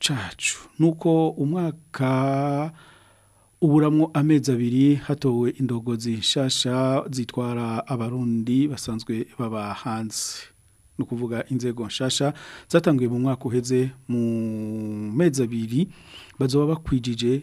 cacu. nuko umwaka uburamwo amezi abiri hatowe indogozi nshasha zitwara abarundi basanzwe baba hanze ni inzego nshasha zatangiye mu mwaka uheze mu mezi abiri bazoba bakwijije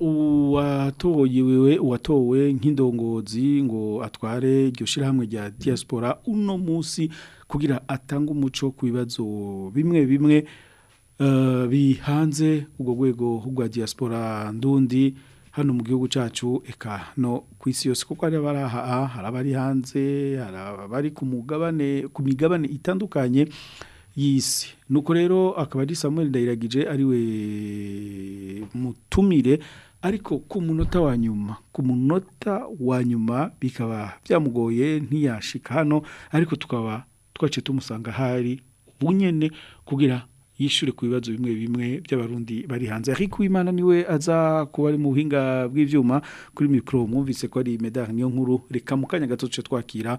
uwatoyewe uwatowe nk'indongozi ngo atware iryo shyirahamwe rya diaspora uno munsi kugira atange umuco ku bibazo bimwe bimwe eh, bihanze ubwo rwego rwa diaspora ndundi hano mu gihugu cyacu eka no ku isi yose kuko hari abari aha hari abari hanze hari abari ku mugabane ku migabane itandukanye y'isi nuko rero akaba ari Samuel Ndayiragije ari we mutumire ariko ku munota wa nyuma ku munota wa nyuma bikaba byamugoye ntiyashika hano ariko tukaba twaciye tumusanga hari ubunyene kugira yishure ku bibazo bimwe bimwe by'abarundi bari hanze ariko uwimana niwe aza kuba ari mu buhinga bw'ibyuma kuri micro mwumvise ko ari medali niyo nkuru reka mu kanya gato twakira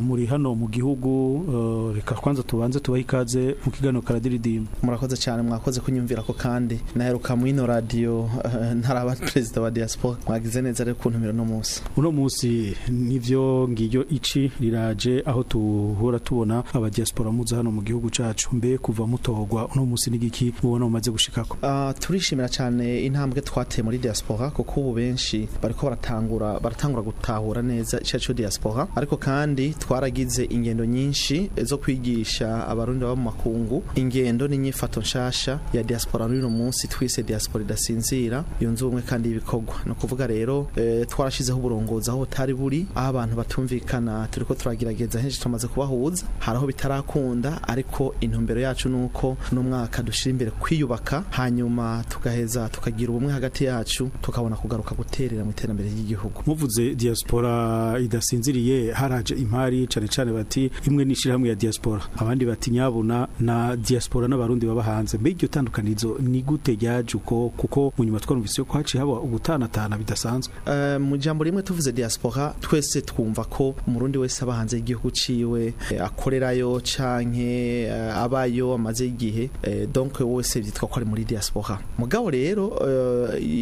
muri hano mu gihugu uh, reka kwanza tubanze tubaha ikaze mu kigano karadiridimba murakoze cyane mwakoze kunyumvira ko kandi naheruka muri ino radio uh, ntaraba president wa diaspora mwagize neza rero kuntumira no munsi uno munsi nivyo ngiyo ici riraje aho tuhora tubona aba diaspora muza hano mu gihugu cacu mbe kuva mutogwa uno munsi nigiki ubona umaze gushikako ah, turishimira cyane intambwe twateye muri diaspora kuko ubu benshi bariko baratangura baratangura gutahura neza icacu diaspora ariko kandi twaragize ingendo nyinshi zo kwigisha abarundi baba mu makungu ingendo n'inyifato nshasha ya diaspora n'uno munsi twise diaspora idasinzira yunze ubumwe kandi ibikorwa no kuvuga rero e, twarashizeho uburongozi aho butari buri aho abantu batumvikana turiko turagerageza henshi tumaze kubahuza hari aho bitarakunda ariko intumbero yacu nuko no mwaka dushira imbere kwiyubaka hanyuma tugaheza tukagira ubumwe hagati ya yacu tukabona kugaruka guterera mu iterambere ry'igihugu muvuze diaspora idasinziriye haraje imari cane cane bati imwe nishirahamwe ya diaspora abandi bati nyabuna na diaspora n'abarundi baba hanze mbe iryo tandukanirizo ni gute ryaje uko kuko mu nyuma twarumvise ko haciye haba ugutanatana bidasanzwe uh, mu jambo rimwe tuvuze diaspora twese twumva ko umurundi wese aba hanze y'igihugu ciwe eh, akorerayo canke eh, abayo amaze igihe donc wose byitwa ko ari muri diaspora mugabo rero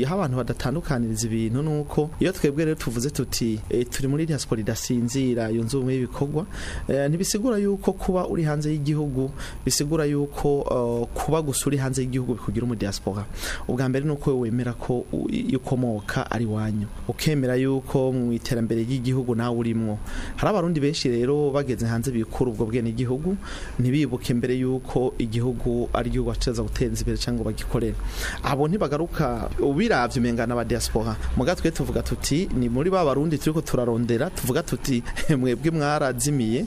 aho abantu badatandukaniriza ibintu nuko iyo twebwe rero tuvuze tuti eh, turi muri diaspora idasinzira yunze ubumwe y'ibikorwa eh, ntibisigura yuko kuba uri hanze y'igihugu bisigura yuko eh, kuba gusa uri hanze y'igihugu bikugira umu diaspora ubwa mbere nuko wemera ko ukomoka ari wanyu ukemera yuko mu iterambere ry'igihugu nawe urimo hari abarundi benshi rero bageze hanze bikura ubwo bwene igihugu ntibibuke mbere yuko igihugu ari igihugu bacuruza guteza imbere cyangwa bagikorera abo ntibagaruka ubu ubiravye umenga ba diaspora muga twe tuvuga tuti ni muri ba barundi turiko turarondera tuvuga tuti mwebwe mwarazimiye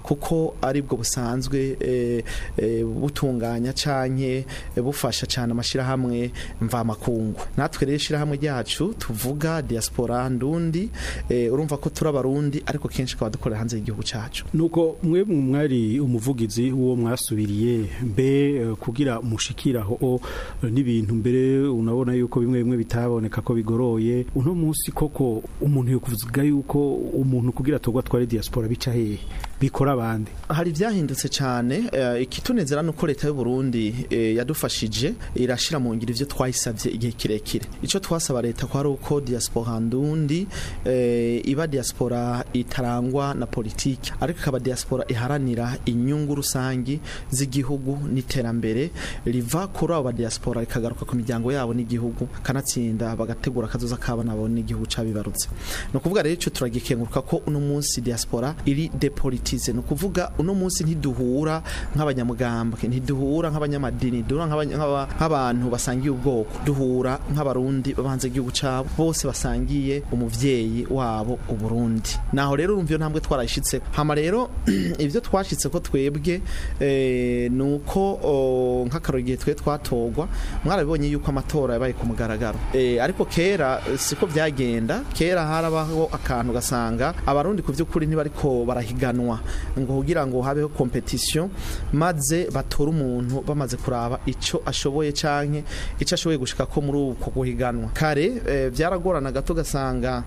kuko aribwo busanzwe eh, eh, butunganya canke bufasha cyane amashirahamwe mva makungu natwe rero ishirahamwe ryacu tuvuga diaspora ndundi eh, urumva ko turi abarundi ariko kenshi kwa dukorera hanze y'igihugu cyacu nuko mwe mwari umuvugizi uwo mwasubiriye mbe kugira mushikiraho n'ibintu mbere unabona yuko bimwe bimwe bitaboneka ko bigora yoroye uno munsi koko umuntu yokuvuga yuko umuntu kugira atogwa twari diaspora bica hehe bikora abandi hari byahindutse cyane eh, ikitunezera nuko leta y'u Burundi eh, yadufashije irashira mu ngiro ivyo twayisabye igihe kirekire ico twasaba leta ko ari uko diaspora ndundi eh, iba diaspora itarangwa na politiki ariko ikaba diaspora iharanira inyungu rusangi z'igihugu n'iterambere riva kuri abo ba diaspora ikagaruka ku miryango yabo n'igihugu kanatsinda bagategura akazoza kabona n'igihugu cabibarutse no kuvuga rero ico turagikenguruka ko uno munsi diaspora iri depolitize ni kuvuga uno munsi ntiduhura nk'abanyamugamba ntiduhura nk'abanyamadini duhura nk'abantu basangiye ubwoko duhura nk'abarundi babanze igihugu cabo bose basangiye umubyeyi wabo uburundi naho rero urumva iyo ntambwe twarayishitse hama rero ibyo twashyitse ko twebwe eh, nuko nk'akarogeye twe twatorwa mwarabibonye yuko amatora yabaye ku mugaragaro eh, ariko kera kera eh, siko byagenda kera harabaho akantu gasanga abarundi ku by'ukuri ntibariko barahiganwa ngo kugira ngo habeho competition maze batora umuntu bamaze kuraba icyo ashoboye cyane icyo ashoboye gushika ko muri uko guhiganwa kare byaragorana eh, gato gasanga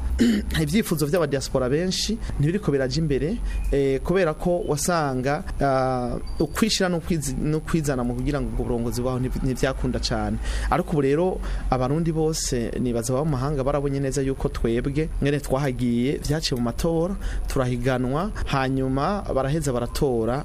ibyifuzo by'aba diaspora benshi ntibiriko biraje imbere eh, kubera ko wasanga uh, ukwishira no kwizana mu kugira ngo ubwo burongozi bwaho ntibyakunda cyane ariko ubu rero abarundi bose nibaza b'amahanga barabonye neza yuko twebwe mwene twahagiye byaciye mu matora turahiganwa hanyuma baraheza baratora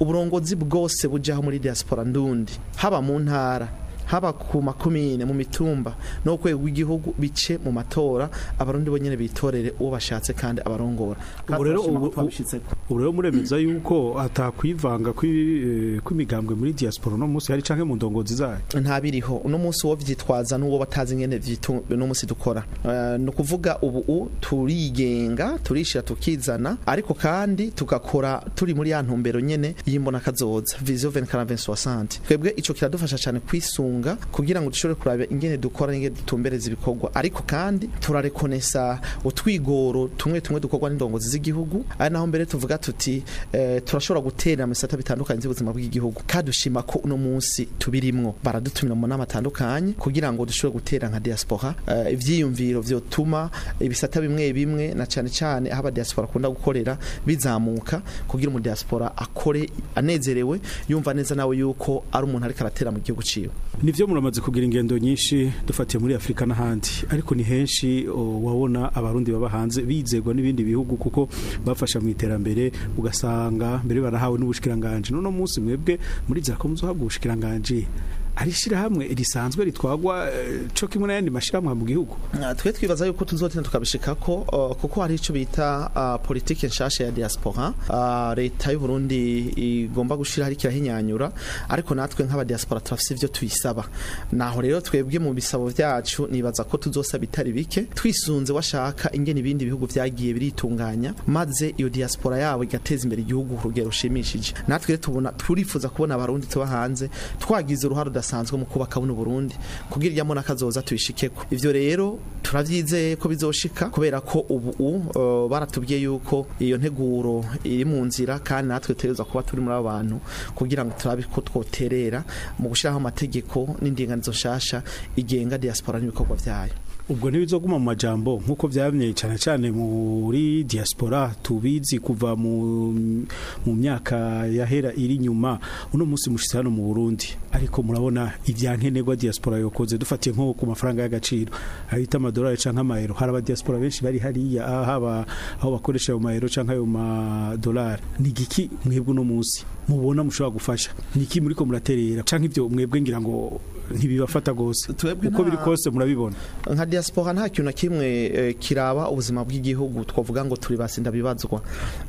uburongozi bwose bujyaho muri diaspora ndundi haba mu ntara haba ku makomine mu mitumba no kwego w'igihugu bice mu matora abarundi bonyene bitorere uwo bashatse kandi abarongora ubu rero muremeza yuko atakwivanga eh, kw'imigambwe muri diaspora no munsi hari canke mu ndongozi zayo nta biriho uno munsi wo vyitwaza n'uwo batazi ngene no munsi dukora eh, ni kuvuga ubu turigenga turishira tukizana ariko kandi tugakora turi muri ya ntumbero nyene y'imbona kazoza vision 24 twebwe ico kiradufasha cyane kwisunga gutunga kugira ngo dushobore kuraba ingene dukora n'ingene dutumbereza ibikorwa ariko kandi turarekonesa utwigoro tumwe tumwe dukorwa n'indongozi z'igihugu ari naho mbere tuvuga tuti eh, turashobora gutera amasata bitandukanye z'ubuzima bw'igihugu dushima ko uno munsi tubirimwo baradutumira mu nama atandukanye kugira ngo dushobore gutera nka diaspora eh, ibyiyumviro uh, vyotuma ibisata bimwe bimwe na cyane cyane aho abadiaspora akunda gukorera bizamuka kugira umu diaspora akore anezerewe yumva neza nawe yuko ari umuntu ariko aratera mu gihugu ciwe nivyo muramaze kugira ingendo nyinshi dufatiye muri Afrika n'ahandi ariko ni henshi wabona abarundi baba hanze bizegwa n'ibindi bihugu kuko bafasha mu iterambere ugasanga mbere barahawe n'ubushikiranganje none munsi mwebwe muri zako muzohabwa ari ishyirahamwe risanzwe ritwagwa eh, cyo kimwe n'ayandi mashyirahamwe mu gihugu ah, twe twibaza yuko tuzotina tukabishika ko oh, kuko hari icyo bita ah, politike nshasha ya diaspora ah, leta y'u Burundi igomba gushira hari kirahinyanyura ariko natwe nk'aba diaspora turafise ivyo tuyisaba naho rero twebwe mu bisabo byacu nibaza ko tuzosaba bitari bike twisunze washaka ingene ibindi bihugu byagiye biritunganya maze iyo diaspora yabo igateza imbere igihugu ku rugero rushimishije natwe tubona turifuza kubona abarundi tuba hanze twagize uruhare budasanzwe mu kubaka buno Burundi kugira iryamo nakazoza tubishikeko ivyo rero turavyizeye ko bizoshika kubera ko ubu uh, baratubwiye yuko iyo nteguro iri mu nzira kandi natwe tereza kuba turi muri abantu kugira ngo turabe ko twoterera mu gushyiraho amategeko n'indinganizo shasha igenga diaspora n'ibikorwa vyayo ubwo ntibizoguma mu majambo nkuko byabimye cyane cyane muri diaspora tubizi kuva mu mu myaka yahera iri nyuma uno munsi mushitse hano mu Burundi ariko murabona ibyankenerwa diaspora yokoze dufatiye nko ku mafaranga y'agaciro ahita amadolari canka amayero hari aba diaspora benshi bari hariya haba aho bakoresha ayo mayero canka ayo madolari ni giki mwebwe uno munsi mubona mushobora gufasha niki muri ko muraterera canke ibyo mwebwe ngira ngo ntibibafata gose uko biri kose murabibona nka diaspora nta kintu na kimwe eh, kiraba ubuzima bw'igihugu twavuga ngo turi basinda bibazwa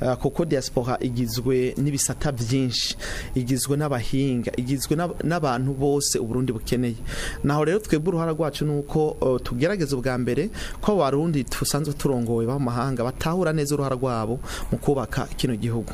eh, kuko diaspora igizwe n'ibisata byinshi igizwe n'abahinga igizwe n'abantu bose uburundi bukeneye naho rero twebwe uruhara rwacu uko eh, tugerageza ubwa mbere ko abarundi dusanzwe turongowe b'amahanga batahura neza uruhara rwabo mu kubaka kino gihugu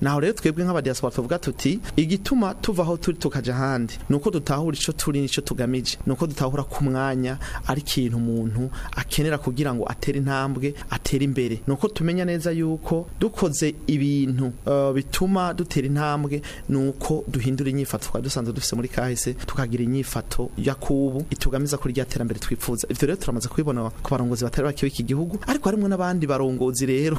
naho rero twebwe nk'abadiyaspora tuvuga tuti igituma tuva aho turi tukaja n'ahandi nuko dutahura icyo turi nicyo tugamije nuko dutahura ku mwanya ari kintu umuntu akenera kugira ngo atere intambwe atere imbere nuko tumenya neza yuko dukoze ibintu uh, bituma dutera intambwe nuko duhindura inyifato twari dusanzwe dufise muri kahise tukagira inyifato yakubu itugamiza kuri rya terambere twifuza ivyo rero turamaze kubibona ku barongozi batari bakiwe iki gihugu ariko harimo n'abandi barongozi rero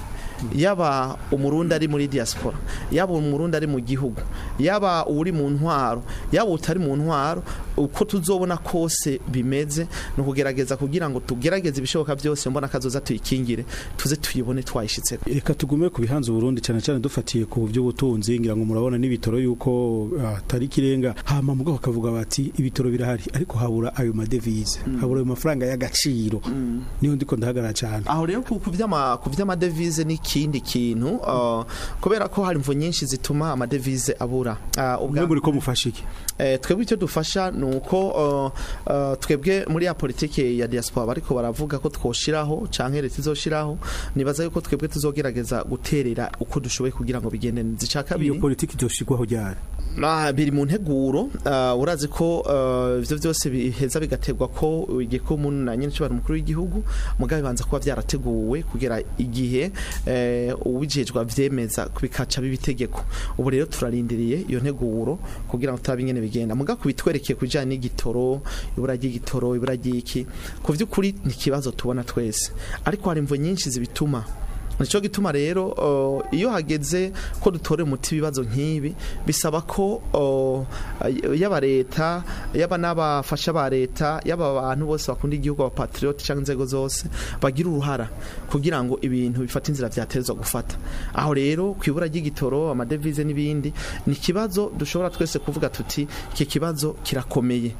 yaba umurundi ari muri diaspora yaba umurundi ari mu gihugu yaba uri mu ntwaro yaba utari mu ntwaro uko tuzobona kose bimeze ni ukugerageza kugira ngo tugerageze ibishoboka byose mbona akazoza tuyikingire tuze tuyibone twayishyitse reka tugume ku bihanze uburundi cyane cyane dufatiye ku by'ubutunzi ngira ngo murabona n'ibitaro yuko ah, atari kirenga hama mugabo bakavuga bati ibitaro birahari ariko habura ayo madevize mm. habura ayo mafaranga y'agaciro mm. niyo ndiko ndahagarara cyane aho rero ku by'amadevize ni ikindi kintu uh, kubera ko hari imvu nyinshi zituma amadevize abura uh, ubwo muri ko mufasha iki eh, twebwe icyo dufasha ni uko uh, twebwe muri ya politiki ya diaspora ariko baravuga ko twoshiraho canke leta izoshiraho nibaza yuko twebwe tuzogerageza guterera uko dushoboye kugira ngo bigende zica kabiri iyo politiki izoshirwaho ryari ah, biri mu nteguro urazi ko ibyo byose biheza bigategwa ko igihe ko na nyine cy'abantu mukuru w'igihugu mugabe banza kuba byarateguwe kugera igihe eh, Eh, ubujejwe avyemeza bikaca bibitegeko ubu rero turarindiriye iyo nteguro kugira ngo turabe ingene bigenda muga kubitwerekeye kujanye n'igitoro ibura ry'igitoro ibura ry'iki ku vy'ukuri ni kibazo tubona twese ariko hari imvo nyinshi zibituma nicyo gituma rero eh, iyo hageze ko dutore umuti ibibazo nk'ibi bisaba ko eh, yaba leta yaba n'abafasha ba leta yaba abantu bose bakunda igihugu ba abapatrioti cyangwa inzego zose bagira uruhara kugira ngo ibintu bifate inzira byatezwa gufata aho rero ku ibura ry'igitoro amadevize n'ibindi ni ikibazo dushobora twese kuvuga tuti iki kibazo kirakomeye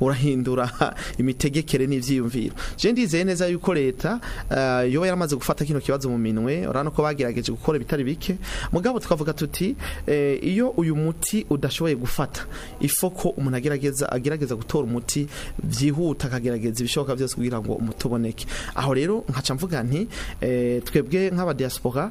urahindura imitegekere n'ibyiyumviro je ndizeye neza yuko leta eh, yoba yaramaze gufata kino kibazo mu minwe urabona ko bagerageje gukora ibitari bike mugabo twavuga tuti eh, iyo uyu muti udashoboye gufata ifo umuntu agerageza agerageza gutora umuti byihuta akagerageza ibishoboka byose kugira ngo umuti uboneke aho rero nkaca mvuga nti eh, twebwe nk'abadiaspora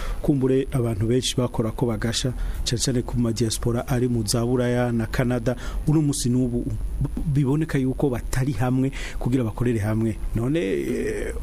kumbure abantu benshi bakora ko bagasha cyane cyane ku ma diaspora ari mu za Buraya na Canada uno musi n'ubu biboneka yuko batari hamwe kugira bakorere hamwe none eh,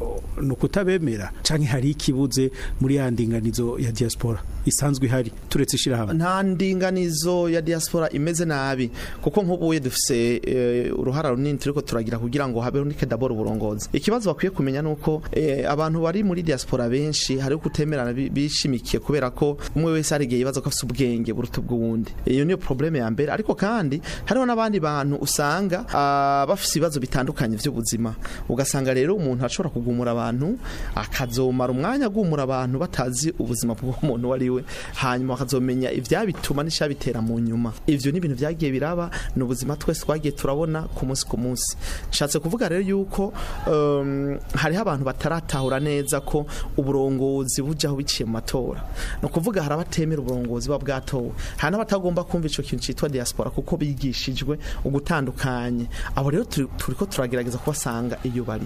ni kutabemera canke hari ikibuze muri yandinganizo ya diaspora isanzwe ihari turetse shira hamwe nta ndinganizo ya diaspora imeze nabi kuko nkubuye dufise Eh, uruhara runini turi ko turagira kugira ngo habeho nike dabora uburongozi ikibazo bakwiye kumenya nuko eh, abantu bari muri diaspora benshi hari kutemerana bishimikiye kubera ko umwe wese hari igihe yibaza ko afite ubwenge buruta ubw'uwundi iyo niyo probleme ya mbere ariko kandi hariho n'abandi bantu usanga ah, bafite ibibazo bitandukanye by'ubuzima ugasanga rero umuntu ashobora kugumura abantu akazomara umwanya agumura abantu batazi ubuzima bw'umuntu uwo ari we hanyuma akazomenya ibyabituma n'icyabitera mu nyuma ibyo ni ibintu byagiye biraba ni ubuzima twese twagiye turabona ku munsi ku munsi nshatse kuvuga rero yuko um, hariho abantu bataratahura neza ko uburongozi bujyaho biciye mu matora ni ukuvuga hari abatemera uburongozi buba bwatowe hari n'abatagomba kumva icyo kintu cyitwa diaspora kuko bigishijwe ugutandukanye abo rero turi ko turagerageza kubasanga iyo bari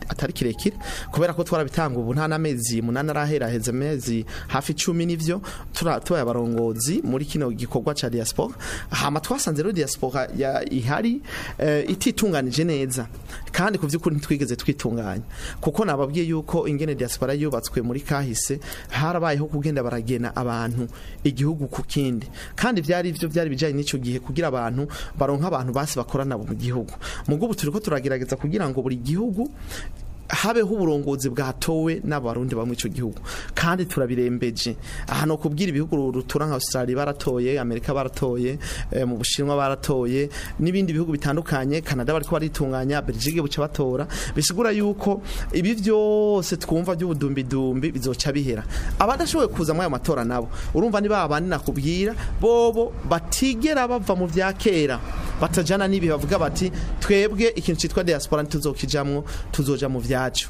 atari kirekire kubera ko twarabitanga ubu nta n'amezi munani arahera heza amezi hafi icumi n'ibyo tubaye abarongozi muri kino gikorwa cya diaspora hama twasanze rero diaspora ihari eh, ititunganije neza kandi ku by'ukuri ntitwigeze twitunganya kuko nababwiye yuko ingene diaspora yubatswe muri kahise harabayeho kugenda baragena abantu igihugu ku kindi kandi byari ibyo byari bijyanye n'icyo gihe kugira abantu baronka abantu basi bakorana mu gihugu mu rwego turi ko turagira baragerageza kugira ngo buri gihugu habeho uburongozi bwatowe n'abarundi bamwe icyo gihugu kandi turabirembeje aha ni ukubwira ibihugu rutura nka Australia baratoye Amerika baratoye eh, mu Bushinwa baratoye n'ibindi bihugu bitandukanye Canada bari baritunganya Belgique buca batora bisigura yuko ibi byose twumva by'ubudumbidumbi bizoca bihera abadashoboye kuzamo aya matora nabo urumva ni babandi nakubwira bobo batigera bava mu bya kera batajyana n'ibihe bavuga bati twebwe ikintu cyitwa diaspora ntituzokijyamo tuzoja mu byacu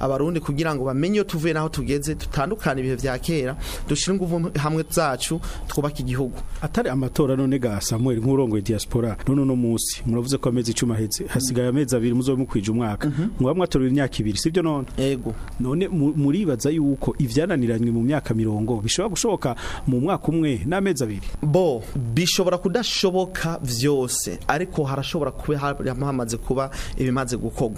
abarundi kugira ngo bamenye iyo tuvuye n'aho tugeze dutandukane ibihe bya kera dushyire ingufu hamwe zacu twubake igihugu atari amatora none ga samuel nk'urongoye diaspora none uno munsi muravuze ko amezi icumi ahetse hasigaye amezi abiri muzo mukwije umwaka mhm. mwaba mwatorera imyaka ibiri sibyo none yego none muribaza yuko ivyananiranywe mu myaka mirongo bishobora gushoboka mu mwaka umwe n'amezi abiri bo bishobora kudashoboka vyose ariko harashobora kuba hamaze kuba ibimaze gukogwa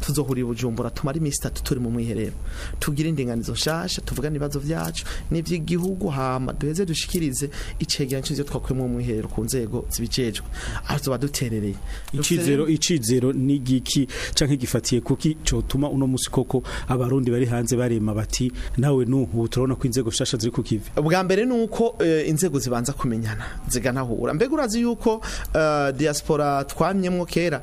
tuzohurira ubujumbura tumara imisi itatu turi mu mwiherero tugira indinganizo shasha tuvugana ibibazo byacu n'ibyigihugu hama duheze dushikirize icegeranyo cy'ivyo twakuye mu mwiherero ku nzego zibijejwe aho tuba duterereye icizero icizero ni giki canke gifatiye kuki cotuma uno musi koko abarundi bari hanze barema bati nawe nuhu turabona ko inzego shasha ziri ku bwa mbere nuko eh, inzego zibanza kumenyana ziganahura mbega urazi yuko eh, diaspora twamyemwo kera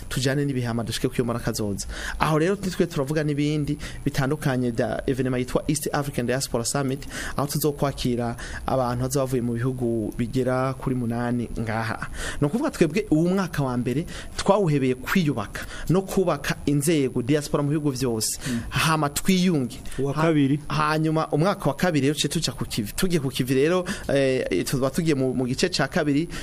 tujyane n'ibihama dushike kuyo mbona kazoza aho rero nitwe turavuga n'ibindi bitandukanye bya evenema yitwa East African Diaspora Summit aho tuzokwakira abantu bavuye mu bihugu bigera kuri munani ngaha no kuvuga twebwe uwo mwaka wa mbere twawuhebeye kwiyubaka no kubaka inzego diaspora mu bihugu byose hama twiyunge wa kabiri hanyuma umwaka wa kabiri rero tuja ku kivi tugiye ku kivi rero eh, tuba tugiye mu gice cya kabiri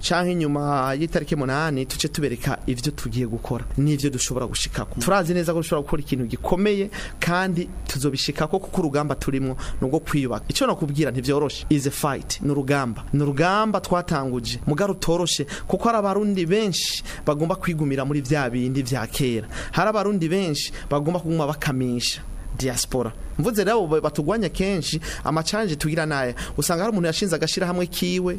cyangwa inyuma y'itariki 8 duce tubereka ibyo tugiye gukora n'ibyo dushobora gushika turazi neza ko dushobora gukora ikintu gikomeye kandi tuzobishika ko kuko urugamba turimo nubwo kwiyubaka icyo nakubwira ntivyoroshe is a fight ni urugamba ni urugamba twatanguje mugaro toroshe kuko hari abarundi benshi bagomba kwigumira muri bya bindi bya kera hari abarundi benshi bagomba kuguma bakamisha diaspora mvuze rero batugwanya kenshi amacanje tugira naye usanga hari umuntu yashinze agashyirahamwe hamwe kiwe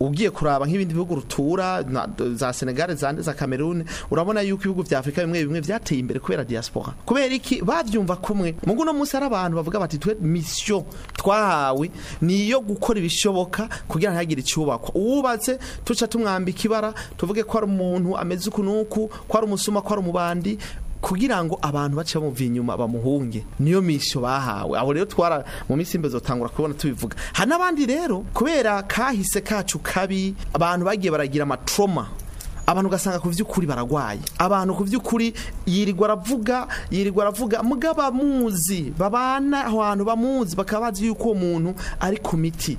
ugiye kuraba nk'ibindi bihugu rutura za Senegal zande za Cameroon urabona yuko ibihugu bya Afrika bimwe bimwe byateye imbere kubera diaspora kubera iki bavyumva kumwe mungu no musi arabantu bavuga bati twe mission twahawe niyo gukora ibishoboka kugira ntihagire icubakwa uwubatse tuca tumwambika ibara tuvuge ko ari umuntu ameze ukunuku ko ari umusuma ko ari umubandi kugira ngo abantu bace bamuvye inyuma bamuhunge niyo misho bahawe aho rero twara mu minsi imbezo tangura kubona tubivuga hari n'abandi rero kubera kahise kacu kabi abantu bagiye baragira amatroma abantu ugasanga ku by'ukuri baragwaye abantu ku by'ukuri yirirwa aravuga yirirwa aravuga mugaba muzi babana aho bamuzi bakaba bazi yuko uwo muntu ari ku miti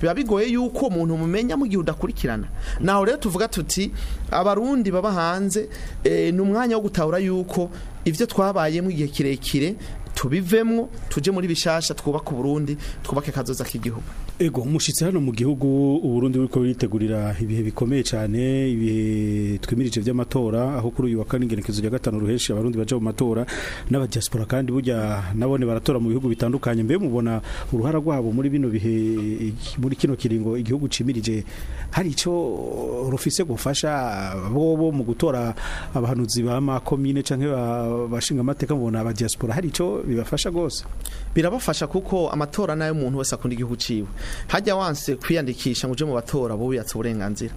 biba bigoye yuko umuntu muntu umumenya mu gihe udakurikirana naho rero tuvuga tuti abarundi baba hanze eh, ni umwanya wo gutahura yuko ibyo twabayemo igihe kirekire tubivemo tujye muri bishasha twubaka burundi, twubake kazoza k'igihugu ego mushitse hano mu gihugu uburundi buriko buritegurira ibihe bikomeye cyane ibihe twimirije by'amatora aho kuri uyu wa kane ingenekezo rya gatanu ruheshi abarundi baje mu matora n'abadiaspora kandi burya nabone baratora mu bihugu bitandukanye mbe mubona uruhara rwabo muri bino bihe muri kino kiringo igihugu cimirije hari ico rufise gufasha bobo mu gutora abahanuzi ba makomine canke bashinga amateka mubona abadiaspora hari icyo bibafasha rwose. birabafasha kuko amatora nayo umuntu wese akunda igihugu ciwe hajya wanse kwiyandikisha ngo uje mu batora bo wiyatse uburenganzira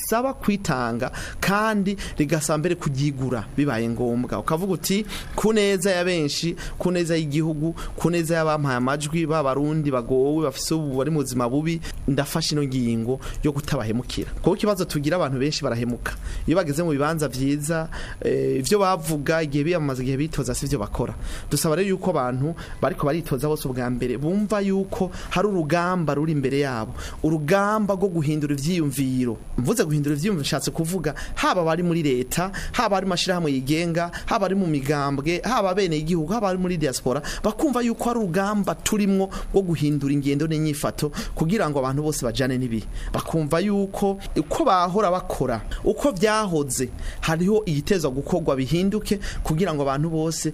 risaba kwitanga kandi rigasa mbere kugigura bibaye ngombwa ukavuga uti ku neza ya benshi ku neza y'igihugu ku neza y'abampaye amajwi b'abarundi bagowe bafise bari mu buzima bubi ndafashe ino ngingo yo kutabahemukira kuko ikibazo tugira abantu benshi barahemuka iyo bageze mu bibanza byiza eh, ibyo bavuga igihe biyamamaza igihe bitoza si byo bakora dusaba rero yuko abantu bariko baritoza bose ubwa mbere bumva yuko hari urugamba ruri imbere yabo urugamba rwo guhindura ibyiyumviro mvuze guhindura ivyiyumviro nshatse kuvuga haba abari muri leta haba ari mashirahamwe yigenga haba ari mu migambwe haba bene igihugu nk'abari muri diaspora bakumva yuko ari urugamba turimo rwo guhindura ingendo n'inyifato kugira ngo abantu bose bajyane n'ibihe bakumva yuko uko bahora bakora uko byahoze hariho igiteza gukorwa bihinduke kugira ngo abantu bose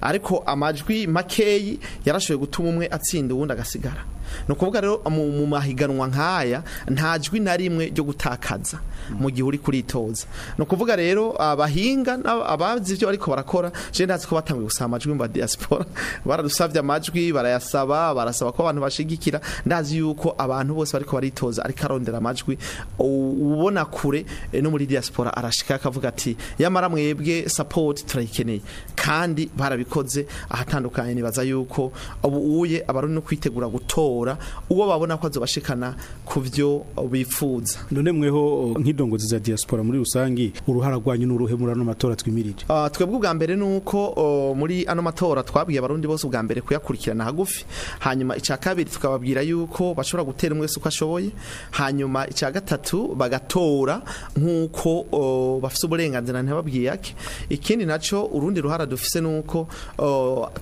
ariko amajwi makeyi yarashoboye gutuma umwe atsinda uwundi agasigara ni ukuvuga rero mu mahiganwa nk'aya nta jwi na rimwe ryo gutakaza mu gihe uri kuritoza ni ukuvuga rero abahinga abazi ibyo ariko barakora jenoside ntazi ko batangiye gusaba amajwi mu badiyasipora baradusabye amajwi barayasaba barasaba ko abantu bashyigikira ndazi yuko abantu bose bariko baritoza ariko arondera amajwi ubona kure eh, no muri diyasipora arashika akavuga ati yamara mwebwe sapoti turayikeneye kandi barabikoze ahatandukanye nibaza yuko ubuye uye abari no kwitegura gutora uwo babona ko azobashikana ku byo bifuza none mweho nk'indongozi za diaspora muri rusange uruhara rwanyu n'uruhe muri ano matora twimirije ah, twebwe ubwa mbere nuko uko muri ano matora twabwiye abarundi bose ubwa mbere kuyakurikirana hagufi hanyuma icya kabiri tukababwira yuko bashobora gutera umwe uko ashoboye hanyuma ica gatatu bagatora nkuko uh, bafite uburenganzira ntibabwiye yake ikindi naco nacyo urundi ruhara dufise nuko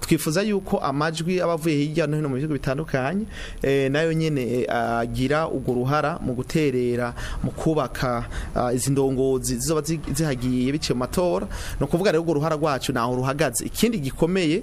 twifuza yuko amajwi abavuye avuye hirya no hino mu bihugu bitandukanye e, nayo nyene e, agira urwo ruhara mu guterera mu kubaka izi ndongozi zizoba zihagiye biciye mu matora ni ukuvuga rero urwo ruhara rwacu naho ruhagaze ikindi gikomeye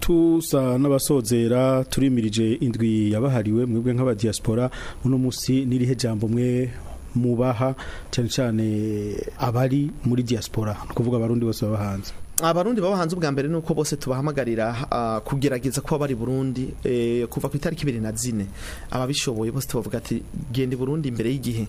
tusa n'abasozera turimirije indwi yabahariwe mwebwe nk'abadiaspora uno munsi n'irihe jambo mwe mubaha cyane cyane abari muri diaspora ni ukuvuga abarundi bose baba hanze abarundi baba hanze ubwa mbere nuko bose tubahamagarira ah, kugerageza kuba bari Burundi eh, kuva ku itariki ibiri na zine ababishoboye bose tubavuga ati genda Burundi imbere y'gihe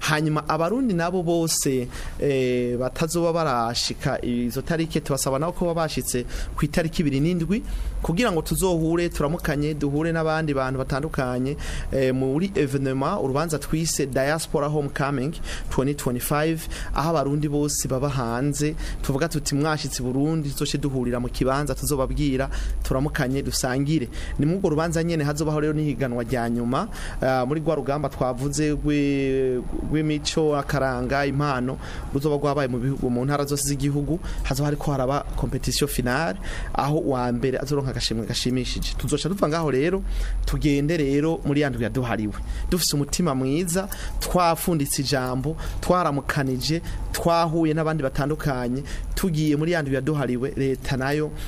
hanyuma abarundi nabo bose eh, batazuba barashika izo tariki tubasaba nabo ko baba bashyitse ku itariki ibiri n'indwi kugira ngo tuzohure turamukanye duhure n'abandi bantu batandukanye eh, muri evenema urubanza twise diaspora homecoming 2025 aho abarundi bose baba hanze tuvuga tuti mwashyitse burundi tuzoce duhurira mu kibanza tuzobabwira turamukanye dusangire ni muri urwo rubanza nyine hazoba aho rero nihiganwa rya nyuma ah, muri rwa rugamba twavuze rw'imico akaranga impano ruzoba rwabaye mu ntara zose z'igihugu hazoba hariko haraba competition finale aho uwa mbere azoronka agashimwe gashimishije tuzoca duva ngaho rero tugende rero muri yandwi yaduhariwe dufise umutima mwiza twafunditse ijambo twaramukanije twahuye n'abandi batandukanye tugiye muri yandwi yaduhariwe leta nayo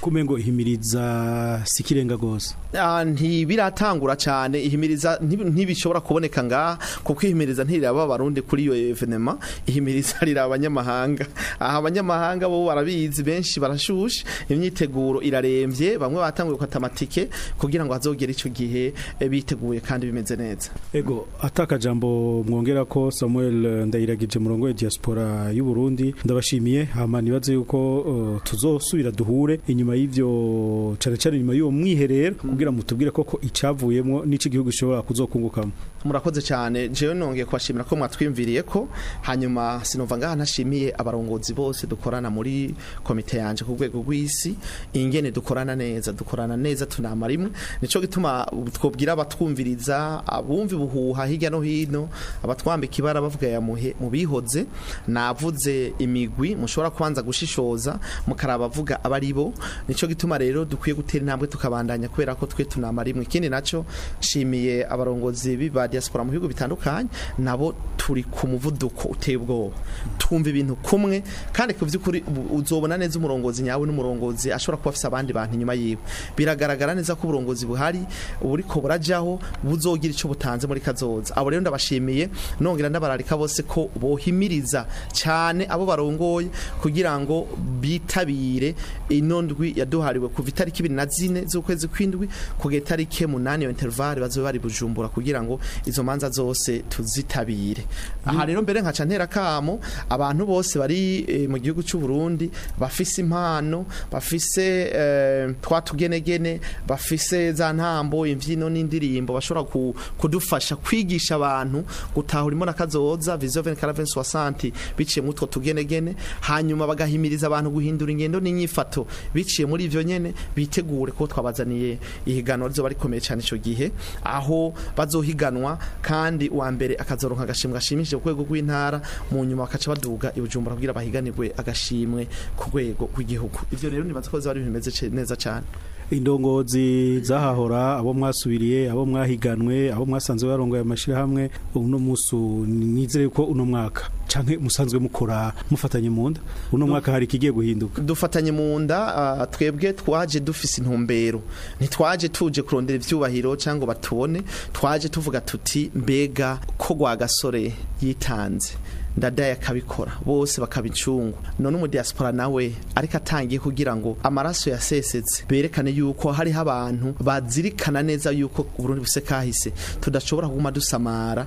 kumengo ihimiriza sikirenga gose ah, ntibiratangura cyane ihimiriza ntibishobora kuboneka ngaha kuko ihimiriza ntiraba abarundi kuri iyo evenema ihimiriza riraba abanyamahanga aha abanyamahanga bo barabizi benshi barashushe imyiteguro irarembye bamwe batanguye gukata amatike kugira ngo hazogere icyo gihe eh, biteguye kandi bimeze neza ego ataka Jambo mwongera ko Samuel Ndayiragije murongo ya diaspora y'u Burundi turabashimiye hama nibaze yuko uh, tuzosubira duhure inyuma y'ivyo cyane cyane inyuma y'uwo mwiherero hmm. kugira mutubwire koko icavuyemo n'iki gihugu gishobora kuzokungukamo murakoze cyane jewe nongeye kubashimira ko mwatwimviriye ko hanyuma sinova ngaha ntashimiye abarongozi bose dukorana muri komite yanjye ku rwego rw'isi ingene dukorana neza dukorana neza tunama rimwe nico gituma twobwira abatwumviriza abumvi buhuha hirya no hino abatwambika ibara bavuga ya muhe mu bihoze navuze imigwi mushobora kubanza gushishoza abavuga abari bo nico gituma rero dukwiye gutera intambwe tukabandanya kubera ko twe tunama rimwe ikindi naco nshimiye abarongozi bibari diaspora mu bihugu bitandukanye nabo turi ku muvuduko uteye ubwoba twumva ibintu kumwe kandi ku by'ukuri uzobona neza umurongozi nyawe n'umurongozi ashobora kuba afite abandi bantu inyuma yiwe biragaragara neza ko uburongozi buhari buriko burajyaho buzogira icyo butanze muri kazoza abo rero ndabashimiye nongera ndabararika bose ko bohimiriza cyane abo barongoye kugira ngo bitabire ino ndwi yaduhariwe kuva itariki ibiri na zine z'ukwezi kw'indwi kugera itariki umunani yo intervale bazobe bari bujumbura kugira ngo izo manza zose tuzitabire aha mhm. rero mbere nkaca ntera kamo abantu bose bari eh, mu gihugu cy'u Burundi bafise impano bafise eh, twa tugenegene bafise za ntambo imbyino n'indirimbo bashobora kudufasha kwigisha abantu gutahura imora kazoza vizoven caravan soixante biciye mu utwo tugenegene hanyuma bagahimiriza abantu guhindura ingendo n'inyifato biciye muri ivyo nyene bitegure ko twabazaniye ihiganwa rizoba rikomeye cyane ico gihe aho bazohiganwa kandi uwa mbere akazoronka agashimwe gashimishije ku rwego rw'intara mu nyuma bakaca baduga ibujumbura kugira bahiganirwe agashimwe ku rwego rw'igihugu ibyo rero nibaza ko bizaba bimeze neza cyane indongozi zahahora abo mwasubiriye abo mwahiganwe abo mwasanzwe barongoye amashyirahamwe uno musu nizere ko uno mwaka canke musanzwe mukora mufatanye munda nda uno mwaka hari kigiye guhinduka dufatanye mu nda ah, twebwe twaje dufise intumbero ntitwaje tuje kurondera ivyubahiro cyangwa batubone twaje tuvuga tuti mbega ko gwa gasore yitanze ndadaye akabikora bose bakaba incungu none umudiyasipora nawe ariko atangiye kugira ngo amaraso yasesetse berekane yuko hariho abantu bazirikana neza yuko uburundi buse kahise tudashobora kuguma dusamara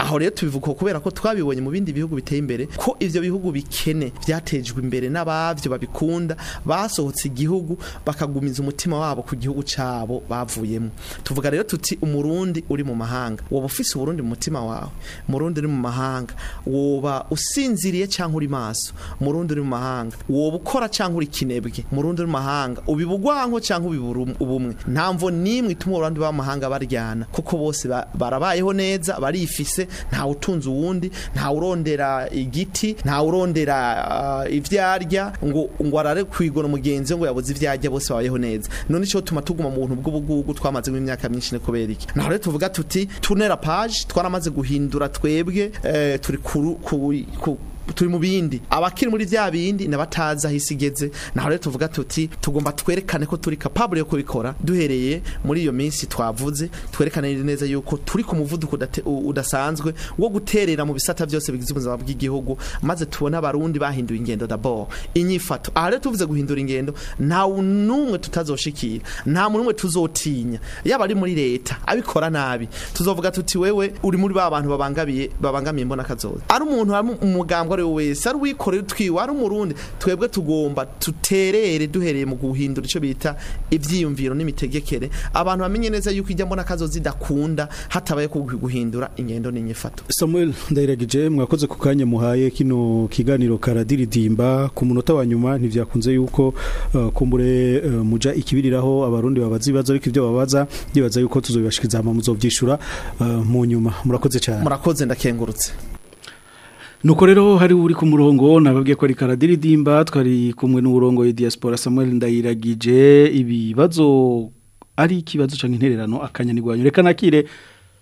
aho rero tubivuga kubera ko twabibonye mu bindi bihugu biteye imbere ko ibyo bihugu bikene byatejwe imbere n'ababyo babikunda basohotse igihugu bakagumiza umutima wabo ku gihugu cyabo bavuyemo tuvuga rero tuti umurundi uri mu mahanga woba ufise uburundi mu mutima wawe murundi uri mu mahanga woba usinziriye cyangwa uri maso murundi uri mu mahanga woba ukora cyangwa uri kinebwe murundi uri mu mahanga ubibugwanko cyangwa ubumwe nta mvo n'imwe ituma abandi b'amahanga baryana kuko bose barabayeho neza barifise nta utunze uwundi nta urondera igiti ntawe urondera ah, ibyo arya ngo ngo arare ku mugenzi ngo yabuze ibyo arya bose babayeho neza none icyo tuma tuguma mu buntu bw'ubugugu twamaze imyaka myinshi ni kubera iki ntaho rero tuvuga tuti tunera paji twaramaze guhindura twebwe eh, turi ku turi mu bindi abakiri muri bya bindi nabatazi aho isi igeze naho rero tuvuga tuti tugomba twerekane ko turi capable yo kubikora duhereye muri iyo minsi twavuze twerekane neza yuko turi ku muvuduko udasanzwe wo guterera mu bisata byose bigize ubuzima bw'igihugu maze tubona abarundi bahinduye ingendo dabo inyifato aha rero tuvuze guhindura ingendo nta n'umwe tutazoshikira nta umwe tuzotinya yaba ari muri leta abikora nabi tuzovuga tuti wewe uri muri ba bantu babangamiye babangamiye mbona kazoza ari umuntu ari umugambwe uwabikorewe wese ari uwikoreye utwiwe ari umurundi twebwe tugomba tuterere duhereye mu guhindura icyo bita ibyiyumviro n'imitegekere abantu bamenye neza yuko ijya mbona akazo zidakunda hatabaye guhindura ingendo n'inyifato Samuel Ndayiragije mwakoze ku kanya muhaye kino kiganiro karadiridimba ku munota wa nyuma ntibyakunze yuko uh, kumbure uh, muja ikibiriraho abarundi babazi bibazo ariko ibyo babaza ndibaza yuko tuzobibashikiriza hama muzovyishura uh, mu nyuma murakoze cyane murakoze ndakengurutse nuko rero hari uri ku murongo nababwiye ko ari karadiridimba twari kumwe n'urongo ya diaspora Samuel Ndayiragije ibibazo ari ikibazo cyangwa intererano akanyanirwanyo reka nakire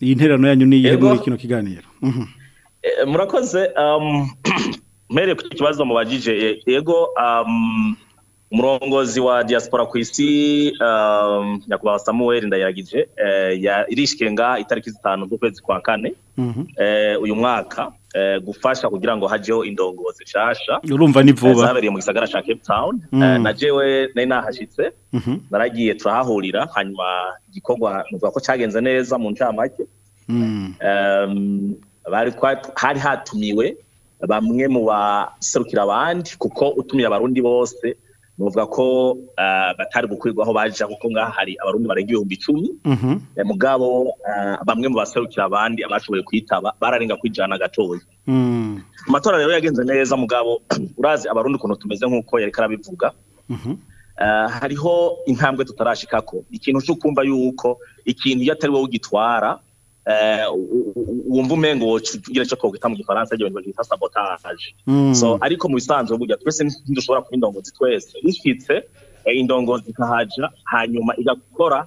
iyi nterano yanyu niyihe muri kino kiganiro mhm. eh, murakoze um, mpereye ku kibazo mubagije yego um, umurongozi wa diaspora ku isi um, nyakubahwa samuel ndayiragije eh, yarishyinga itariki zitanu z'ukwezi kwa kane mhm. eh, uyu mwaka eh, gufasha kugira ngo hajyeho indongozi nshasha urumva ni vuba zabereye mu gisagara cya cape town mhm. na jewe nari nahashyitse mhm. naragiye turahahurira hanyuma igikorwa nuvuga ko cyagenze neza mu ncamake hari hatumiwe bamwe mu baserukira abandi kuko utumira abarundi bose nuvuga ko eh, batari gukwirwa aho baje kuko ngaha hari abarundi barenga ibihumbi icumi mhm. eh, mugabo eh, bamwe mu baserukira abandi abashoboye kwitaba bararenga kwijana gatoya mm. amatora rero yagenze neza mugabo urazi abarundi ukuntu tumeze nk'uko yari karabivuga mhm. hariho intambwe tutarashikako ikintu cyo kumva yuko ikintu iyo atari wowe ugitwara Eh, wumva umengo wokigira cyo kogita mu gifaransa ariko ngo bita sabotage hmm. so ariko mu bisanzwe burya twese ntidushobora kuba indongozi twese bishitse eh, indongozi ikahaja hanyuma igakora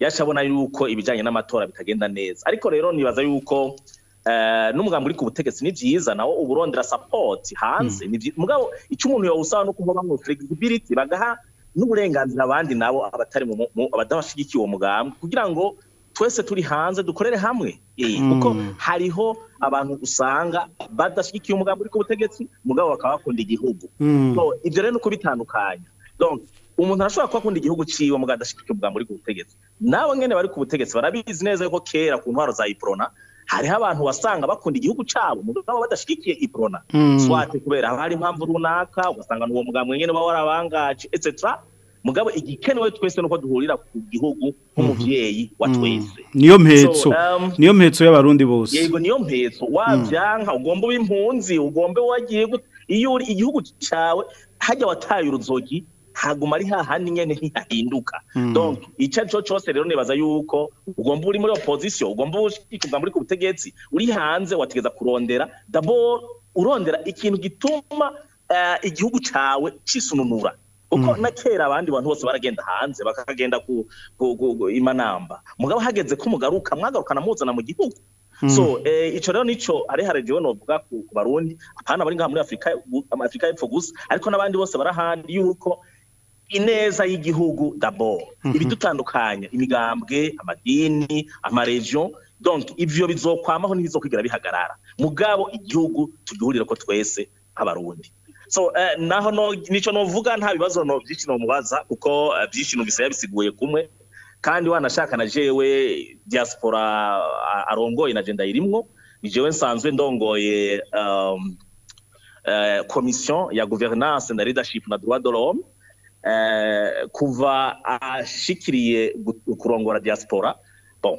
yaje abona yuko ibijyanye n'amatora bitagenda neza ariko rero nibaza yuko eh, n'umugambi uri ku butegetsi ni byiza nawo uba urondera sapoti hanze hmm. mugabo icyo umuntu yawusaba ni uko bamuha flexibility bagaha n'uburenganzira abandi nabo abatari abadashyigikiye uwo mugambi kugira ngo twese turi hanze dukorere hamwe hmm. kuko hariho abantu usanga badashyigikiye umugambi uri ku butegetsi mugabo bakaba bakunda igihugu hmm. ibyo rero ni ukubitandukanya umuntu arashobora kuba akunda igihugu ciwe mugabo adashyigikiye ubwa muri ku butegetsi nabo nyene bari ku butegetsi barabizi neza ko kera ku ntwaro za iprona hariho abantu wasanga bakunda igihugu cyabo mugabo badashyigikiye iprona mm. swate kubera haba hari impamvu runaka ugasanga n'uwo mugabo nyene uba warabangaje etc mugabo igikenewe twese nuko duhurira ku gihugu nk'umuvyeyi wa mm-hmm. twese mm. niyo mpetso um, niyo mpetso y'abarundi bose yego niyo mpetso wavyanka mm. ugomba ubimpunzi ugombe wagiye iyo igihugu cyawe hajya wataye uruzogi haguma ari hahandi nyene ntihahinduka hmm. donc ico arico cose rero nibaza yuko ugomba uri muri opposition ugomba ushikirwa muri ku butegetsi uri hanze wategeza kurondera dabo urondera ikintu gituma eh, igihugu cyawe cisununura uko hmm. na kera abandi bantu bose baragenda hanze bakagenda ku imanamba mugabo hageze ko mugaruka mwagarukana muzana mu gihugu hmm. so eh, icyo rero nicyo arehare jiwe novuga ku barundi hano abari ngaha muri afurika y'epfo gusa ariko n'abandi bose barahandi yuko ineza y'igihugu d'abord mhm. ibidutandukanya imigambwe amadini amaregion donc ivyo bizokwamaho ntibizokwigira bihagarara mugabo igihugu tugihurire ko twese Abarundi so eh, naho no nico novuga nta bibazo no byinshi no mubaza kuko eh, byinshi numvise yabisiguye kumwe kandi wanashaka na jewe diaspora arongoye na agenda irimwo ni jewe nsanzwe ndongoye um, eh, commission ya gouvernance na leadership na droit de l'homme Eh, kuva ashikiriye kurongora diaspora bon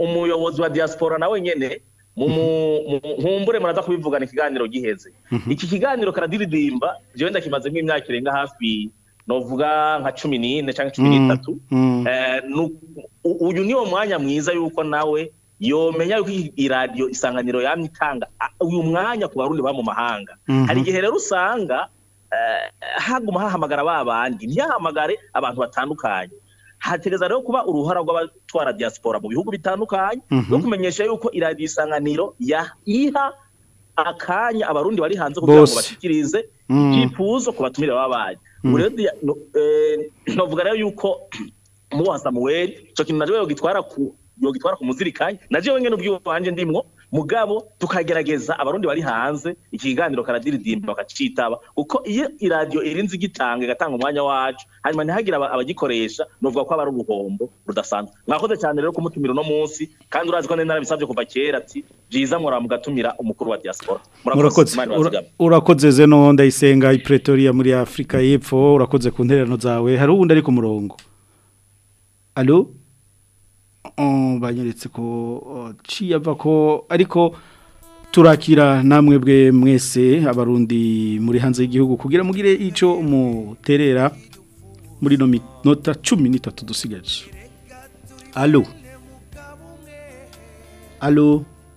umuyobozi wa diaspora nawe nyine nkumbure muraza kubivugana ikiganiro giheze mhm. iki kiganiro karadiridimba jewe ndakimaze nk'imyaka irenga hafi novuga nka cumi n'ine cyangwa cumi mhm. n'itatu mhm. Eh, uyu niwo mwanya mwiza yuko nawe yomenya yuko iradiyo isanganiro yamye itanga uyu mwanya ku barundi ba mu mahanga hari igihe rero usanga eh, haguma hahamagara ba bandi ntiyahamagare abantu batandukanye hatereza rero kuba uruhara rw'abatwara diaspora mu bihugu bitandukanye no mhm. kumenyesha yuko iradiyo isanganiro iha akanya abarundi bari hanze kugira ngo bashikirize mhm. icyifuzo ku batumire baba baje mhm. eh, rero yuko umuha samuweli icyo kintu nacyo yogitwara ku muzirikanye nacyo wenyine ubwiwe ndimwo mugabo tukagerageza abarundi bari hanze iki kiganiro karadiridimba mhm. bakacitaba kuko iyo iradiyo irinze igitanga igatanga umwanya wacu hanyuma ntihagire abagikoresha nuvuga ko aba ari uruhombo budasanzwe mwakoze cyane rero kumutumira uno munsi kandi urazi ko narabisabye kuva kera ati byiza muraba mugatumira umukuru wa diaspora murakoze urakoze zeno ndayisenga Pretoria muri afurika y'epfo urakoze ku ntererano zawe hari uwundi ari ku murongo alo banyeretse ko ciye ava ko ariko turakira namwe bwe mwese abarundi muri hanze y'igihugu kugira mugire icyo muterera muri no minota cumi n'itatu dusigaje alo alo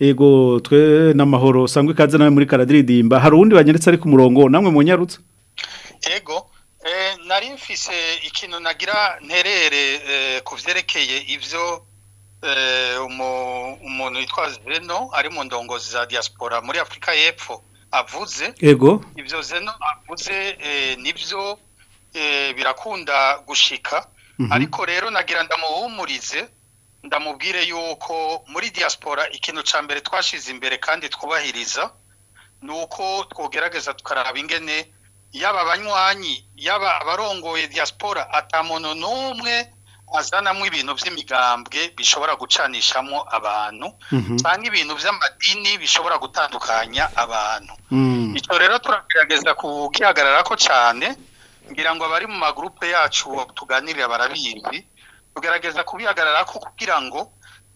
yego twe n'amahoro usanga ikaze nawe muri karadiridimba hari uwundi banyeretse ari ku murongo namwe munyarutse yego eh, nari mfise ikintu nagira nterere eh, ku byerekeye ibyo umuntu witwa zeno ari mu ndongozi za diaspora muri afurika y'epfo avuze yego ibyo zeno avuze e, nibyo e, birakunda gushika mhm. ariko rero nagira ndamuhumurize ndamubwire yuko muri diaspora ikintu cya mbere twashize imbere kandi twubahiriza ni uko twogerageza tukaraba ingene yaba abanywanyi yaba abarongoye diaspora atamuntu n'umwe azanamo ibintu by'imigambwe bishobora gucanishamo abantu mhm. cyangwa ibintu by'amadini bishobora gutandukanya abantu mm. icyo rero turagerageza kugihagarara ko cyane ngira ngo abari mu magurupe yacu tuganirira barabizi tugerageza kubihagarara ko kugira ngo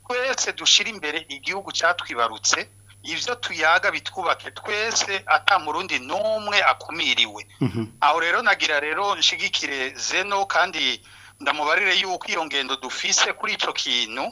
twese dushyire imbere igihugu cyatwibarutse ibyo tuyaga bitwubake twese atamurundi n'umwe akumiriwe mhm. aho rero nagira rero nshigikire zeno kandi ndamubarire yuko iyo ngendo dufise kuri icyo kintu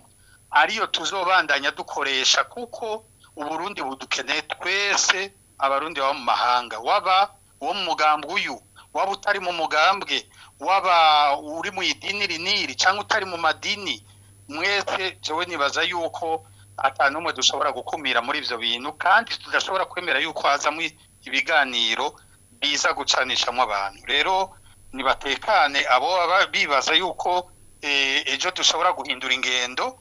ariyo tuzobandanya dukoresha kuko uburundi budukeneye twese abarundi baba mu mahanga waba uwo mu mugambi uyu waba utari mu mugambwe waba uri mu idini riniri cyangwa utari mu madini mwese jewe nibaza yuko atanu umwe dushobora gukumira muri ibyo bintu kandi tudashobora kwemera yuko hazamo ibiganiro biza gucanishamo abantu rero ntibatekane abo baba bibaza yuko eh, ejo dushobora guhindura ingendo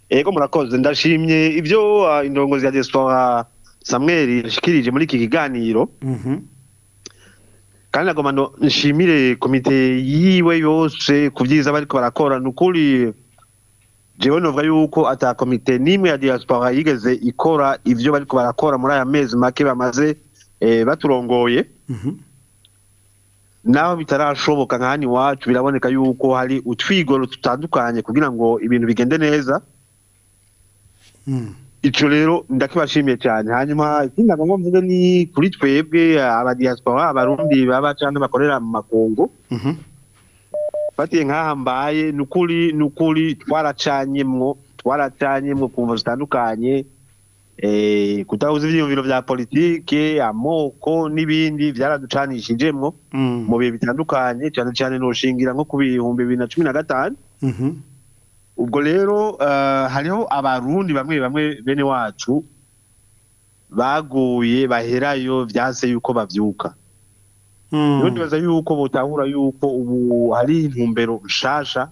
ego murakoze ndashimye ibyo ah, indongozi ya resitora samweri yashikirije muri iki kiganiro mhm. kandi nagomba nshimire komite yiwe yose ku byiza bariko barakora ni ukuri jewe novuga yuko ata komite n'imwe ya diaspora yigeze ikora ivyo bariko barakora muri aya mezi make bamaze eh, baturongoye mhm. naho bitarashoboka nka hano iwacu biraboneka yuko hari utwigoro tutandukanye kugira ngo ibintu bigende neza mhm. icyo rero ndakibashimiye cyane hanyuma ikindi ntabwo mvuge ni kuri twebwe abadiyaspora abarundi baba cyangwa bakorera mu makungu mhm. batiye nk'aha mbaye ni ukuri ni ukuri twaracanyemwo twaracanyemwo ku zitandukanye eh, kutahuza ibyiyumviro bya politiki amoko n'ibindi byaraducanishijemwo mm. mu bihe bitandukanye cyane cyane n'urushingira nko ku bihumbi bibiri na cumi na gatanu mhm. ubwo rero eh, hariho abarundi bamwe bamwe bene wacu baguye baherayo byase yuko babyuka hmm. rero yuko botahura yuko ubu hari intumbero nshasha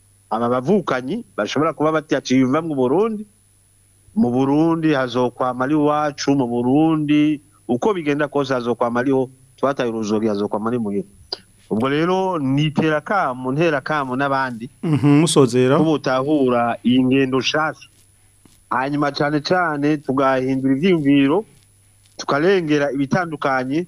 aba bavukanyi bashobora kuba batiyaciye mu burundi mu burundi hazokwama ari iwacu mu burundi uko bigenda kose hazokwama ariho twataye uruzogi hazokwama ari muhira ubwo rero nitera kamu ntera kamu n'abandi mhm, musozera ubutahura iyi ngendo nshasha hanyuma cyane cyane tugahindura ibyiyumviro tukarengera ibitandukanye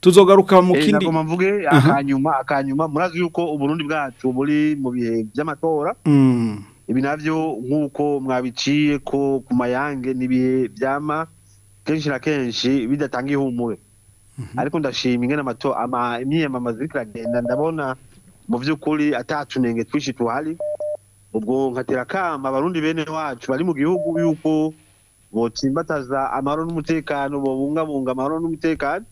tuzogaruka mu kindi ntabwo mvuge akanyuma akanyuma murazi yuko uburundi bwacu buri mu bihe by'amatora mm. ibi nabyo nk'uko mwabiciye ko ku mayange n'ibihe byama kenshi na kenshi bidatanga ihumure mm-hmm. ariko ndashima ingana amato imyiyamamazo iriko iragenda ndabona mu by'ukuri atatunenge twishi tuhari ubwo nkatera kama abarundi bene wacu bari mu gihugu yuko botsimbataza amahoro n'umutekano bobungabunga amahoro n'umutekano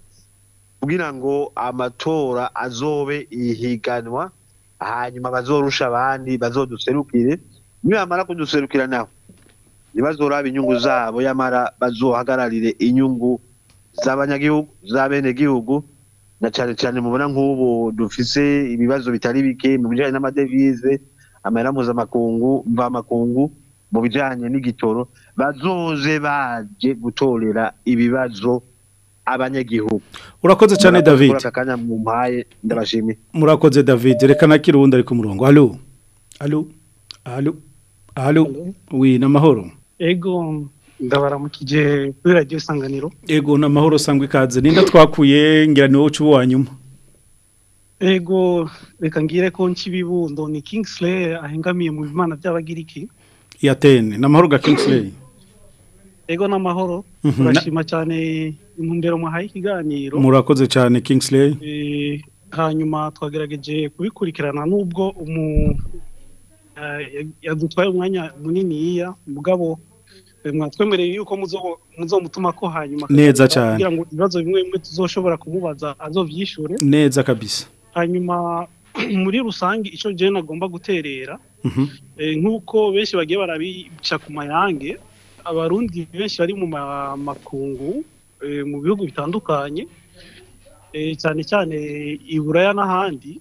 kugira ngo amatora azobe ihiganwa hanyuma bazorusha abandi bazoduserukire niyo bamara kuduserukira nabo ntibazoraba inyungu zabo yamara bazohagararire inyungu z'abanyagihugu z'abenegihugu na cyane cyane mubona nk'ubu dufise ibibazo bitari bike mu bijyanye n'amadevize amahera mpuzamakungu mvamakungu mu bijyanye n'igitoro bazoze baje gutorera ibibazo abanyagihugu urakoze cyane david mu mumpaye ndabashimiye murakoze david rekana nakire uwundi ari ku murongo alo alo alo alo wi n'amahoro ego ndabaramukije kuri radiyo isanganiro ego n'amahoro sangwa ikaze ninda twakuye ngira niwe uca uwanyuma ego reka ngire ko nkibibundo ni kingsley ahengamiye mu bimana by'abagiriki yatene n'amahoro ga kingsley ego n'amahoro turashima mhm. cyane intumbero muhaye ikiganiro murakoze cyane kingsley eh, hanyuma twagerageje kubikurikirana n'ubwo eh, yadutwaye umwanya munini muniniya mugabo eh, mwatwemereye yuko muzomutuma ko hanyuma neza cyane kugira ngo ibibazo bimwe bimwe tuzoshobora kumubaza azobyishure neza kabisa hanyuma muri rusange icyo jene agomba guterera mhm. nk'uko benshi bagiye barabica ku mayange abarundi benshi bari mu makungu eh, mu bihugu bitandukanye eh, cyane cyane i buraya n'ahandi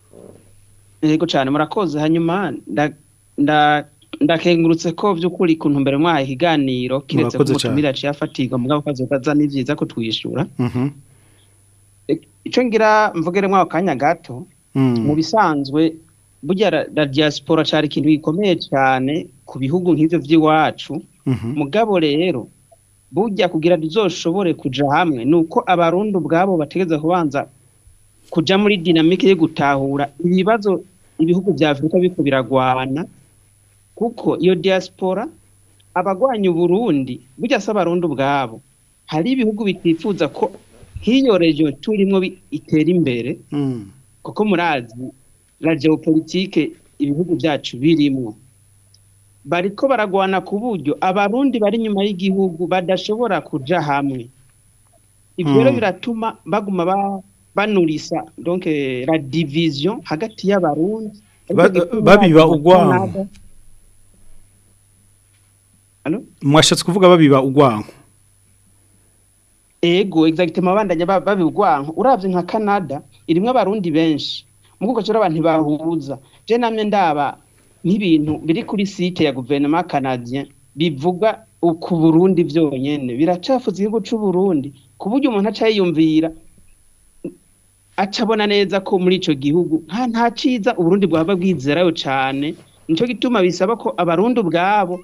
ego cyane murakoze hanyuma ndakengurutse ko by'ukuri ku ntumbero mwahaye ikiganiro kiretse ko umutumire yaciye afatirwa mugabo kazokaza ni byiza ko twishura mhm. icyo ngira mvugere mwaho kanya gato mm. mu bisanzwe burya la diaspora cyari ikintu gikomeye cyane ku bihugu nk'ibyo by'iwacu mhm. mugabo rero burya kugira duzoshobore kujya hamwe ni uko abarundi ubwabo bategereza kubanza kujya muri dinamike yo gutahura ibibazo ibihugu bya afurika biriko biragwana kuko iyo diaspora abagwanya uburundi burya se abarundi ubwabo hari ibihugu bitifuza ko nk'iyo regiyo turimo itera imbere hmm. kuko murazi la geopolitike ibihugu byacu birimo bariko baragwana ku buryo abarundi bari inyuma y'igihugu badashobora kuja hamwe ibyo rero hmm. biratuma baguma banurisa donc la division hagati y'abarundi babiba ugwabo mwashatse kuvuga babiba urwango ego exactement abandanya babi urwango urabye nka Canada irimwe abarundi benshi muko cyo abantu bahuza je namye ndaba n'ibintu biri kuri site ya gouvernement canadien bivugwa uku Burundi byonyene biracafuza igihugu cy'u Burundi kuburyo umuntu acayiyumvira acabona neza ko muri ico gihugu nta nta ciza uburundi bwaba bwizerayo cyane nico gituma bisaba ko abarundi bwabo,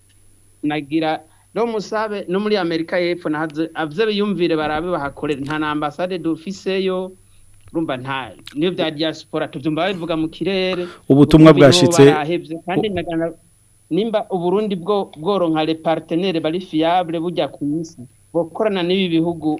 nagira no musabe no muri Amerika y'Epfo nahaze avye biyumvire barabe bahakorera nta ambasade dufiseyo urumva nta niyo bya diaspora tubyumva babivuga mu kirere ubutumwa bwashitse nimba uburundi bwo bworonka le partenaire bari fiable bujya ku isi bokorana n'ibi bihugu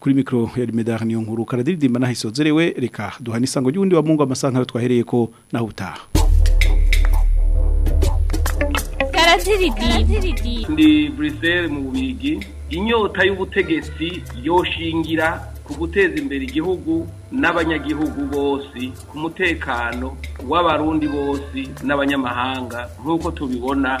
kuri mikoro ya medar niyo nkuru karadiridimba nahisozerewe reka duhana isango ry'undi wa mungu amasaha twahereye ko naho gutaha ndi buruseli mu bigi inyota y'ubutegetsi yoshingira ku guteza imbere igihugu n'abanyagihugu bose ku mutekano w'abarundi bose n'abanyamahanga nk'uko tubibona